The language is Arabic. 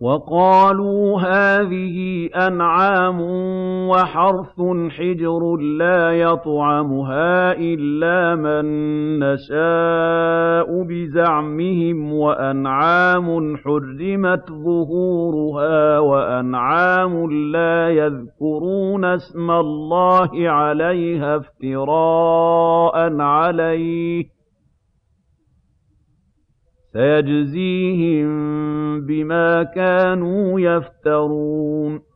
وَقَالُوا هَٰذِهِ أَنْعَامٌ وَحَرْثٌ حِجْرٌ لَّا يَطْعَمُهَا إِلَّا مَن نَّشَاءُ بِزَعْمِهِمْ ۖ وَأَنْعَامٌ حُرِّمَتْ ظُهُورُهَا وَأَنْعَامٌ لَّا يَذْكُرُونَ اسْمَ اللَّهِ عَلَيْهَا افْتِرَاءً عَلَيْهِ ۚ. سَيَجْزِيهِم بِمَا كَانُوا يَفْتَرُونَ